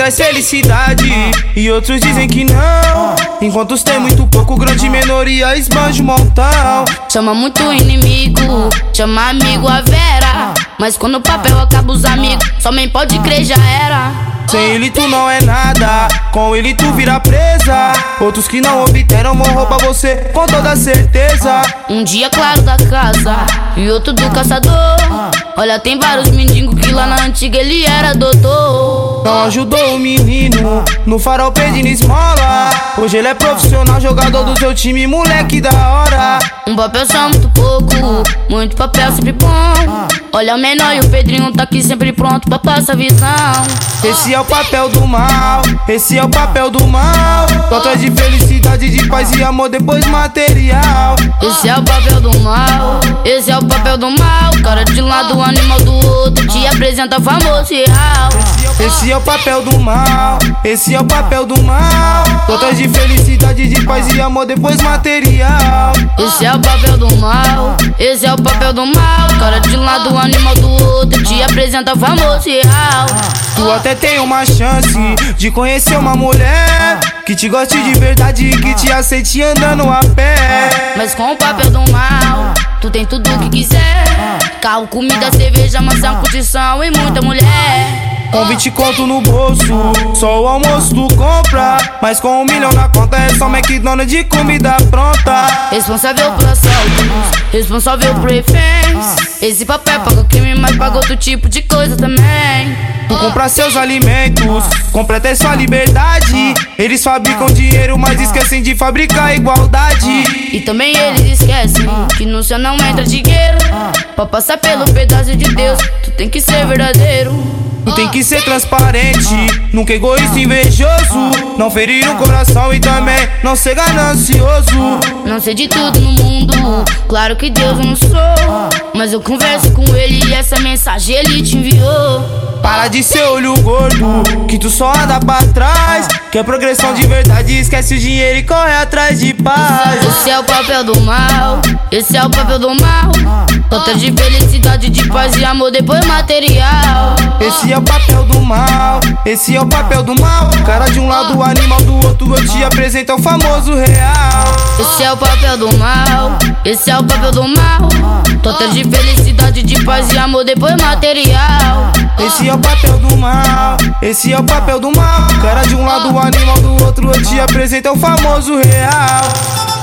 Traz felicidade e outros dizem que não. Enquanto os tem muito pouco, grande minoria esbanja o montão. Chama muito inimigo, chama amigo a Vera. Mas quando o papel acaba os amigos, somente pode crer já era. Sem ele tu não é nada, com ele tu vira presa. Outros que não obteram vão roubar você com toda certeza. Um dia claro da casa e outro do caçador. Olha, tem vários mendigos que lá na antiga ele era doutor. Não ajudou o menino no farol pedindo esmola. Hoje ele é profissional, jogador do seu time, moleque da hora. Um papel só muito pouco, muito papel sempre bom. Olha o menor e o Pedrinho tá aqui sempre pronto pra passar visão. Esse é o papel do mal, esse é o papel do mal. Atrás de felicidade, de paz e amor, depois material. Esse é o papel do mal, esse é o papel do mal. Cara de um lado, animal do outro, te apresenta famoso e real. Esse é o papel do mal, esse é o papel do mal. De felicidade, de paz e amor, depois material. Esse é o papel do mal, esse é o papel do mal. Cara de um lado, animal do outro, te apresenta famoso real. Tu até tem uma chance de conhecer uma mulher que te goste de verdade e que te aceite andando a pé. Mas com o papel do mal, tu tem tudo o que quiser. Carro, comida, cerveja, mansão, curtição e muita mulher. Com 20 conto no bolso, só o almoço tu compra. Mas com um milhão na conta é só McDonald's de comida pronta. Responsável por assaltos, responsável por reféns. Esse papel paga o crime, mas paga outro tipo de coisa também. Tu compra seus alimentos, completa sua liberdade. Eles fabricam dinheiro, mas esquecem de fabricar igualdade. E também eles esquecem que no céu não entra dinheiro. Pra passar pelo pedaço de Deus, tu tem que ser verdadeiro. Tu tem que ser transparente, nunca egoísta e invejoso. Não ferir o coração e também não ser ganancioso. Não sei de tudo no mundo, claro que Deus eu não sou. Mas eu converso com ele e essa mensagem ele te enviou. Para de ser olho gordo, que tu só anda pra trás. Que é progressão de verdade, esquece o dinheiro e corre atrás de paz. Esse é o papel do mal, esse é o papel do mal. Tanta de felicidade, de paz e amor, depois material. Esse é o papel do mal, esse é o papel do mal. Cara de um lado, o animal do outro, eu te apresento o famoso real. Esse é o papel do mal, esse é o papel do mal. Tanta de felicidade, de paz e amor, depois material. Esse é o papel do mal, esse é o papel do mal. Cara de um lado, animal do outro, eu te apresento o famoso real.